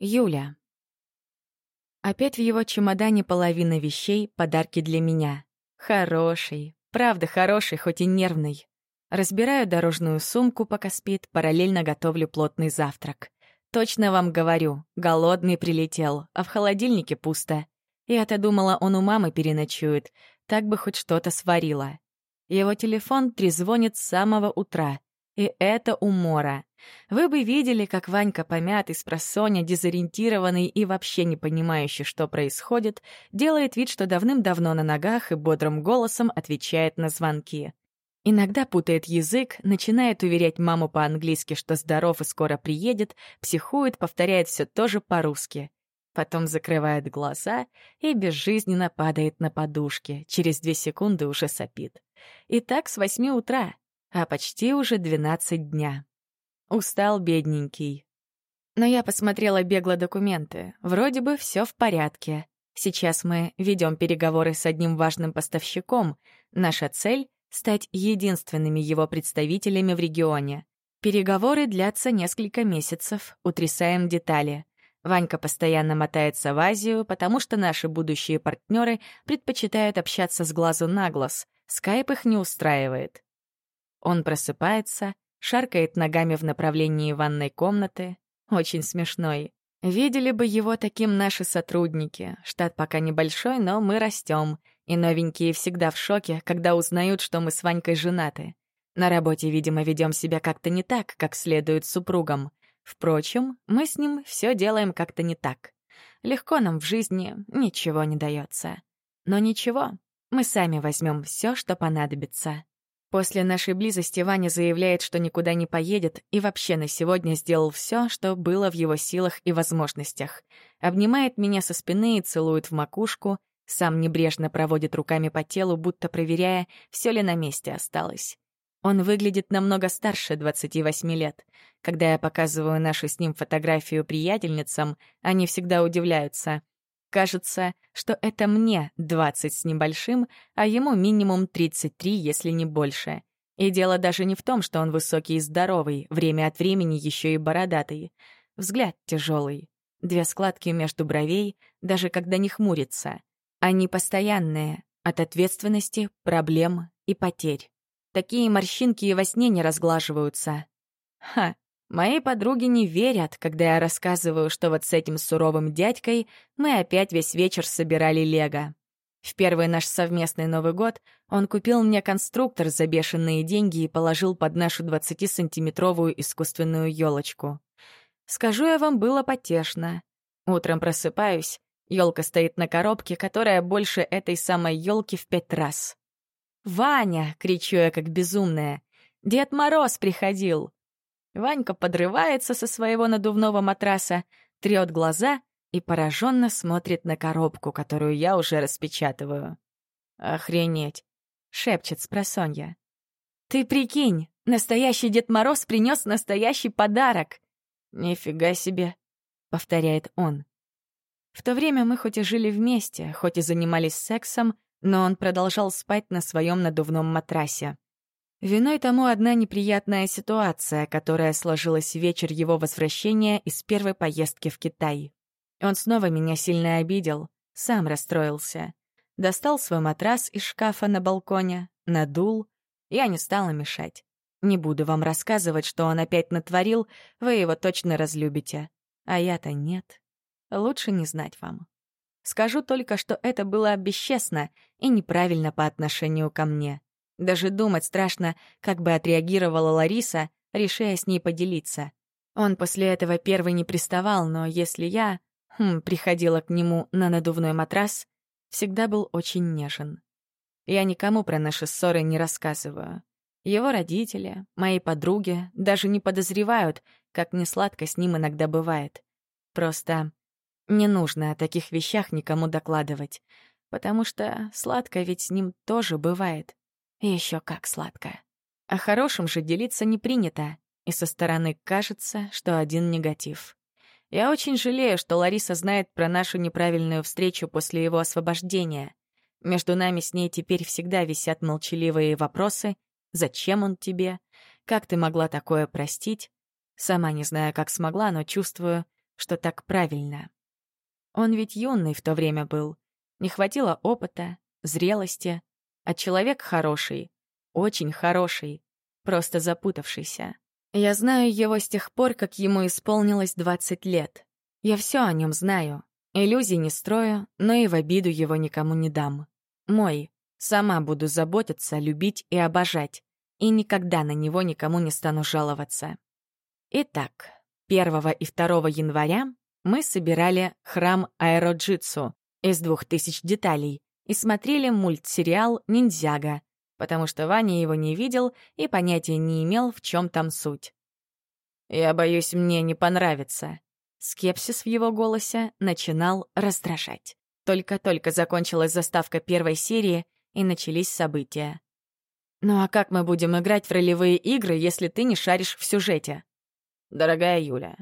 Юля. Опять в его чемодане половина вещей — подарки для меня. Хороший, правда хороший, хоть и нервный. Разбираю дорожную сумку, пока спит, параллельно готовлю плотный завтрак. Точно вам говорю, голодный прилетел, а в холодильнике пусто. Я-то думала, он у мамы переночует, так бы хоть что-то сварила. Его телефон трезвонит с самого утра. И это умора. Вы бы видели, как Ванька помятый, с просоня, дезориентированный и вообще не понимающий, что происходит, делает вид, что давным-давно на ногах и бодрым голосом отвечает на звонки. Иногда путает язык, начинает уверять маму по-английски, что здоров и скоро приедет, психует, повторяет все то же по-русски. Потом закрывает глаза и безжизненно падает на подушке, через две секунды уже сопит. И так с восьми утра а почти уже 12 дня. Устал бедненький. Но я посмотрела бегло документы. Вроде бы все в порядке. Сейчас мы ведем переговоры с одним важным поставщиком. Наша цель — стать единственными его представителями в регионе. Переговоры длятся несколько месяцев, утрясаем детали. Ванька постоянно мотается в Азию, потому что наши будущие партнеры предпочитают общаться с глазу на глаз. Скайп их не устраивает. Он просыпается, шаркает ногами в направлении ванной комнаты. Очень смешной. Видели бы его таким наши сотрудники. Штат пока небольшой, но мы растем. И новенькие всегда в шоке, когда узнают, что мы с Ванькой женаты. На работе, видимо, ведем себя как-то не так, как следует супругам. Впрочем, мы с ним все делаем как-то не так. Легко нам в жизни ничего не дается. Но ничего, мы сами возьмем все, что понадобится. После нашей близости Ваня заявляет, что никуда не поедет и вообще на сегодня сделал все, что было в его силах и возможностях. Обнимает меня со спины и целует в макушку, сам небрежно проводит руками по телу, будто проверяя, все ли на месте осталось. Он выглядит намного старше 28 лет. Когда я показываю нашу с ним фотографию приятельницам, они всегда удивляются — Кажется, что это мне 20 с небольшим, а ему минимум 33, если не больше. И дело даже не в том, что он высокий и здоровый, время от времени еще и бородатый. Взгляд тяжелый. Две складки между бровей, даже когда не хмурится. Они постоянные, от ответственности, проблем и потерь. Такие морщинки и во сне не разглаживаются. Ха, Мои подруги не верят, когда я рассказываю, что вот с этим суровым дядькой мы опять весь вечер собирали лего. В первый наш совместный Новый год он купил мне конструктор за бешеные деньги и положил под нашу 20-сантиметровую искусственную елочку. Скажу я вам, было потешно. Утром просыпаюсь, елка стоит на коробке, которая больше этой самой елки в пять раз. «Ваня!» — кричу я как безумная. «Дед Мороз приходил!» Ванька подрывается со своего надувного матраса, трет глаза и пораженно смотрит на коробку, которую я уже распечатываю. «Охренеть!» — шепчет спросонья. «Ты прикинь, настоящий Дед Мороз принес настоящий подарок!» «Нифига себе!» — повторяет он. В то время мы хоть и жили вместе, хоть и занимались сексом, но он продолжал спать на своем надувном матрасе. Виной тому одна неприятная ситуация, которая сложилась вечер его возвращения из первой поездки в Китай. Он снова меня сильно обидел, сам расстроился. Достал свой матрас из шкафа на балконе, надул. Я не стала мешать. Не буду вам рассказывать, что он опять натворил, вы его точно разлюбите. А я-то нет. Лучше не знать вам. Скажу только, что это было бесчестно и неправильно по отношению ко мне. Даже думать страшно, как бы отреагировала Лариса, решая с ней поделиться. Он после этого первый не приставал, но если я хм, приходила к нему на надувной матрас, всегда был очень нежен. Я никому про наши ссоры не рассказываю. Его родители, мои подруги даже не подозревают, как несладко с ним иногда бывает. Просто не нужно о таких вещах никому докладывать, потому что сладко ведь с ним тоже бывает. Еще как сладко. О хорошем же делиться не принято, и со стороны кажется, что один негатив. Я очень жалею, что Лариса знает про нашу неправильную встречу после его освобождения. Между нами с ней теперь всегда висят молчаливые вопросы «Зачем он тебе?», «Как ты могла такое простить?». Сама не знаю, как смогла, но чувствую, что так правильно. Он ведь юный в то время был. Не хватило опыта, зрелости. А человек хороший, очень хороший, просто запутавшийся. Я знаю его с тех пор, как ему исполнилось 20 лет. Я все о нем знаю. Иллюзий не строю, но и в обиду его никому не дам. Мой. Сама буду заботиться, любить и обожать. И никогда на него никому не стану жаловаться. Итак, 1 и 2 января мы собирали храм аэроджитсу из двух тысяч деталей и смотрели мультсериал «Ниндзяга», потому что Ваня его не видел и понятия не имел, в чем там суть. «Я боюсь, мне не понравится». Скепсис в его голосе начинал раздражать. Только-только закончилась заставка первой серии, и начались события. «Ну а как мы будем играть в ролевые игры, если ты не шаришь в сюжете?» «Дорогая Юля,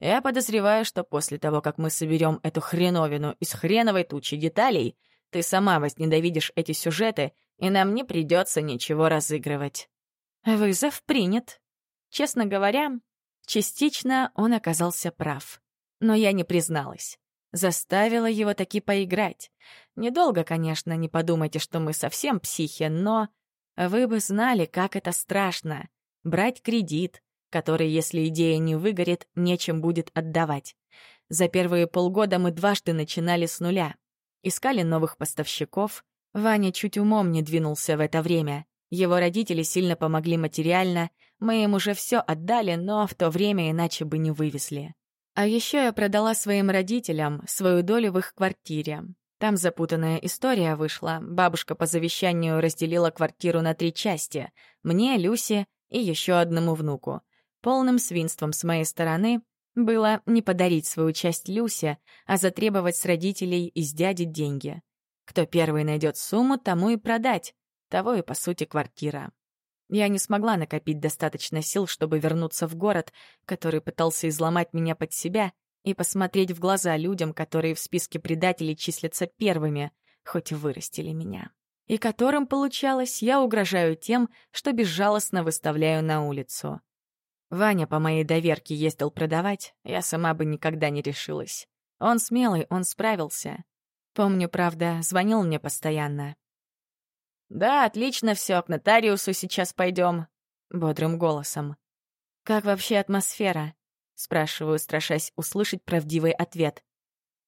я подозреваю, что после того, как мы соберем эту хреновину из хреновой тучи деталей, ты сама возненавидишь эти сюжеты, и нам не придется ничего разыгрывать». Вызов принят. Честно говоря, частично он оказался прав. Но я не призналась. Заставила его таки поиграть. Недолго, конечно, не подумайте, что мы совсем психи, но... Вы бы знали, как это страшно. Брать кредит, который, если идея не выгорит, нечем будет отдавать. За первые полгода мы дважды начинали с нуля. Искали новых поставщиков. Ваня чуть умом не двинулся в это время. Его родители сильно помогли материально, мы им уже все отдали, но в то время иначе бы не вывезли. А еще я продала своим родителям свою долю в их квартире. Там запутанная история вышла. Бабушка по завещанию разделила квартиру на три части — мне, Люсе и еще одному внуку. Полным свинством с моей стороны было не подарить свою часть Люсе, а затребовать с родителей из дяди деньги. Кто первый найдет сумму, тому и продать. Того и, по сути, квартира. Я не смогла накопить достаточно сил, чтобы вернуться в город, который пытался изломать меня под себя, и посмотреть в глаза людям, которые в списке предателей числятся первыми, хоть и вырастили меня. И которым, получалось, я угрожаю тем, что безжалостно выставляю на улицу. Ваня по моей доверке ездил продавать, я сама бы никогда не решилась. Он смелый, он справился. Помню, правда, звонил мне постоянно. «Да, отлично все, к нотариусу сейчас пойдем», — бодрым голосом. «Как вообще атмосфера?» — спрашиваю, страшась услышать правдивый ответ.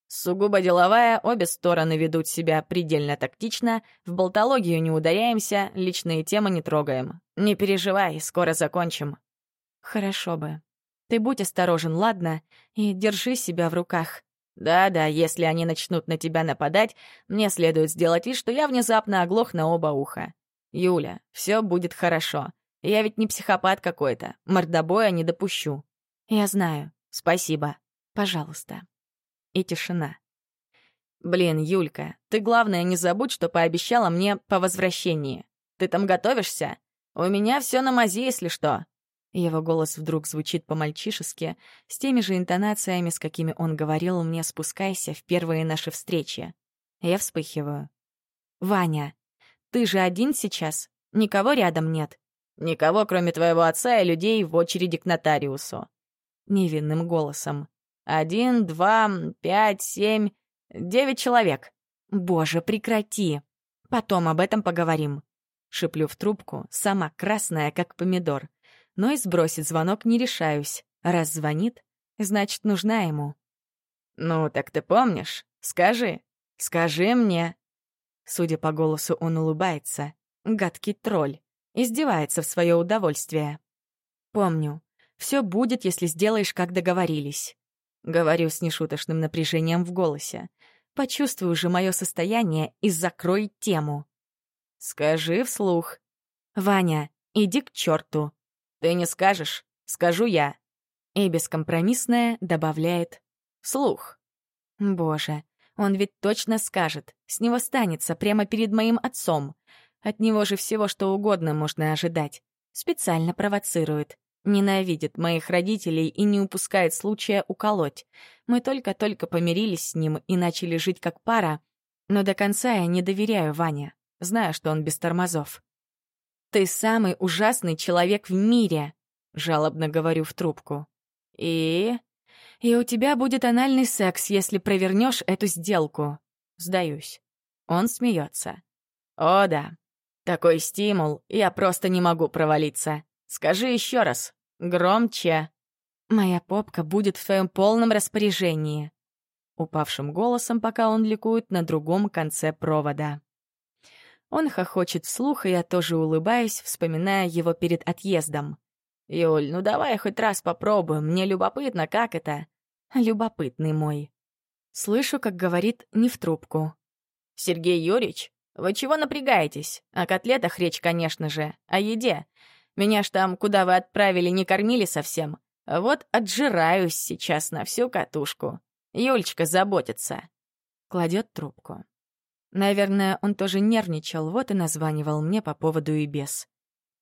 «Сугубо деловая, обе стороны ведут себя предельно тактично, в болтологию не ударяемся, личные темы не трогаем. Не переживай, скоро закончим». Хорошо бы. Ты будь осторожен, ладно? И держи себя в руках. Да-да, если они начнут на тебя нападать, мне следует сделать вид, что я внезапно оглох на оба уха. Юля, все будет хорошо. Я ведь не психопат какой-то. Мордобоя не допущу. Я знаю. Спасибо. Пожалуйста. И тишина. Блин, Юлька, ты главное не забудь, что пообещала мне по возвращении. Ты там готовишься? У меня все на мази, если что. Его голос вдруг звучит по-мальчишески, с теми же интонациями, с какими он говорил мне «спускайся» в первые наши встречи. Я вспыхиваю. «Ваня, ты же один сейчас? Никого рядом нет?» «Никого, кроме твоего отца и людей в очереди к нотариусу». Невинным голосом. «Один, два, пять, семь, девять человек». «Боже, прекрати! Потом об этом поговорим». Шиплю в трубку, сама красная, как помидор но и сбросить звонок не решаюсь. Раз звонит, значит, нужна ему. «Ну, так ты помнишь? Скажи. Скажи мне». Судя по голосу, он улыбается. Гадкий тролль. Издевается в свое удовольствие. «Помню. Все будет, если сделаешь, как договорились». Говорю с нешуточным напряжением в голосе. Почувствуй же мое состояние и закрой тему. «Скажи вслух». «Ваня, иди к черту. «Ты не скажешь, скажу я». И бескомпромиссная добавляет «слух». Боже, он ведь точно скажет, с него станется прямо перед моим отцом. От него же всего что угодно можно ожидать. Специально провоцирует. Ненавидит моих родителей и не упускает случая уколоть. Мы только-только помирились с ним и начали жить как пара, но до конца я не доверяю Ване, знаю, что он без тормозов. «Ты самый ужасный человек в мире», — жалобно говорю в трубку. «И...» И у тебя будет анальный секс, если провернешь эту сделку. Сдаюсь. Он смеется. О, да. Такой стимул, я просто не могу провалиться. Скажи еще раз. Громче. Моя попка будет в твоем полном распоряжении. Упавшим голосом, пока он ликует на другом конце провода. Он хохочет вслух, и я тоже улыбаюсь, вспоминая его перед отъездом. «Юль, ну давай хоть раз попробуем, мне любопытно, как это?» «Любопытный мой». Слышу, как говорит не в трубку. «Сергей Юрьевич, вы чего напрягаетесь? О котлетах речь, конечно же, о еде. Меня ж там, куда вы отправили, не кормили совсем. Вот отжираюсь сейчас на всю катушку. Юлечка заботится». Кладет трубку. Наверное, он тоже нервничал, вот и названивал мне по поводу и без.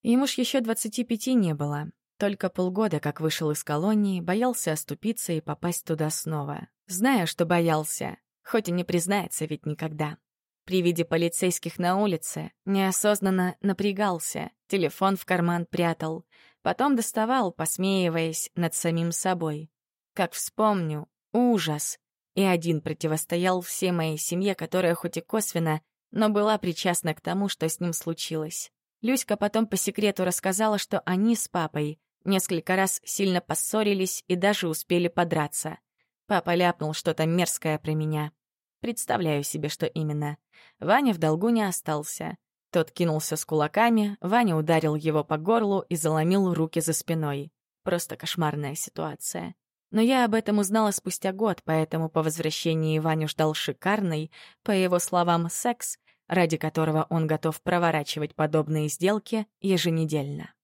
Ему ж еще двадцати пяти не было. Только полгода, как вышел из колонии, боялся оступиться и попасть туда снова. Зная, что боялся, хоть и не признается ведь никогда. При виде полицейских на улице неосознанно напрягался, телефон в карман прятал, потом доставал, посмеиваясь над самим собой. Как вспомню, ужас! И один противостоял всей моей семье, которая хоть и косвенно, но была причастна к тому, что с ним случилось. Люська потом по секрету рассказала, что они с папой несколько раз сильно поссорились и даже успели подраться. Папа ляпнул что-то мерзкое про меня. Представляю себе, что именно. Ваня в долгу не остался. Тот кинулся с кулаками, Ваня ударил его по горлу и заломил руки за спиной. Просто кошмарная ситуация. Но я об этом узнала спустя год, поэтому по возвращении Ваню ждал шикарный, по его словам, секс, ради которого он готов проворачивать подобные сделки еженедельно.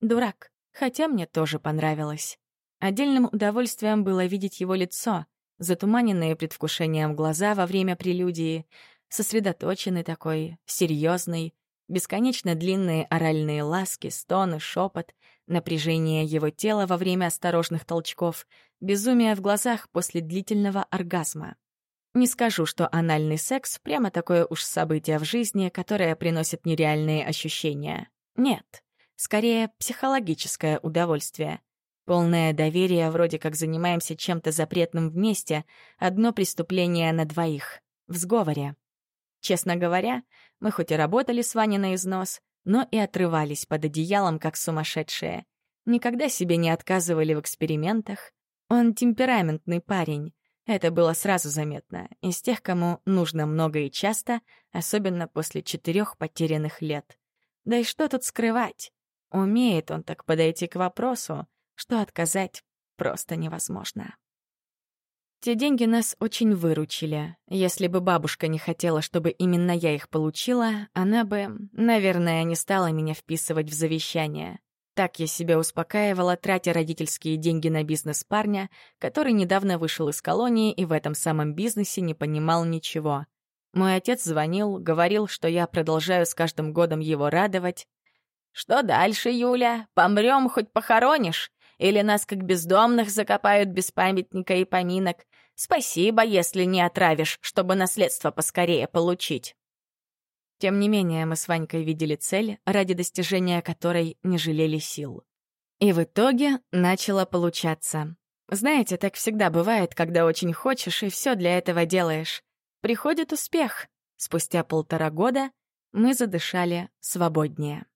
Дурак, хотя мне тоже понравилось. Отдельным удовольствием было видеть его лицо, затуманенные предвкушением глаза во время прелюдии, сосредоточенный такой, серьезный, бесконечно длинные оральные ласки, стоны, шепот, напряжение его тела во время осторожных толчков, безумие в глазах после длительного оргазма. Не скажу, что анальный секс — прямо такое уж событие в жизни, которое приносит нереальные ощущения. Нет, скорее психологическое удовольствие. Полное доверие, вроде как занимаемся чем-то запретным вместе, одно преступление на двоих, в сговоре. Честно говоря, мы хоть и работали с Ваней на износ, но и отрывались под одеялом, как сумасшедшие. Никогда себе не отказывали в экспериментах. Он темпераментный парень, это было сразу заметно, из тех, кому нужно много и часто, особенно после четырех потерянных лет. Да и что тут скрывать? Умеет он так подойти к вопросу, что отказать просто невозможно. Те деньги нас очень выручили. Если бы бабушка не хотела, чтобы именно я их получила, она бы, наверное, не стала меня вписывать в завещание. Так я себя успокаивала, тратя родительские деньги на бизнес парня, который недавно вышел из колонии и в этом самом бизнесе не понимал ничего. Мой отец звонил, говорил, что я продолжаю с каждым годом его радовать. «Что дальше, Юля? Помрем, хоть похоронишь? Или нас, как бездомных, закопают без памятника и поминок? Спасибо, если не отравишь, чтобы наследство поскорее получить». Тем не менее, мы с Ванькой видели цель, ради достижения которой не жалели сил. И в итоге начало получаться. Знаете, так всегда бывает, когда очень хочешь и все для этого делаешь. Приходит успех. Спустя полтора года мы задышали свободнее.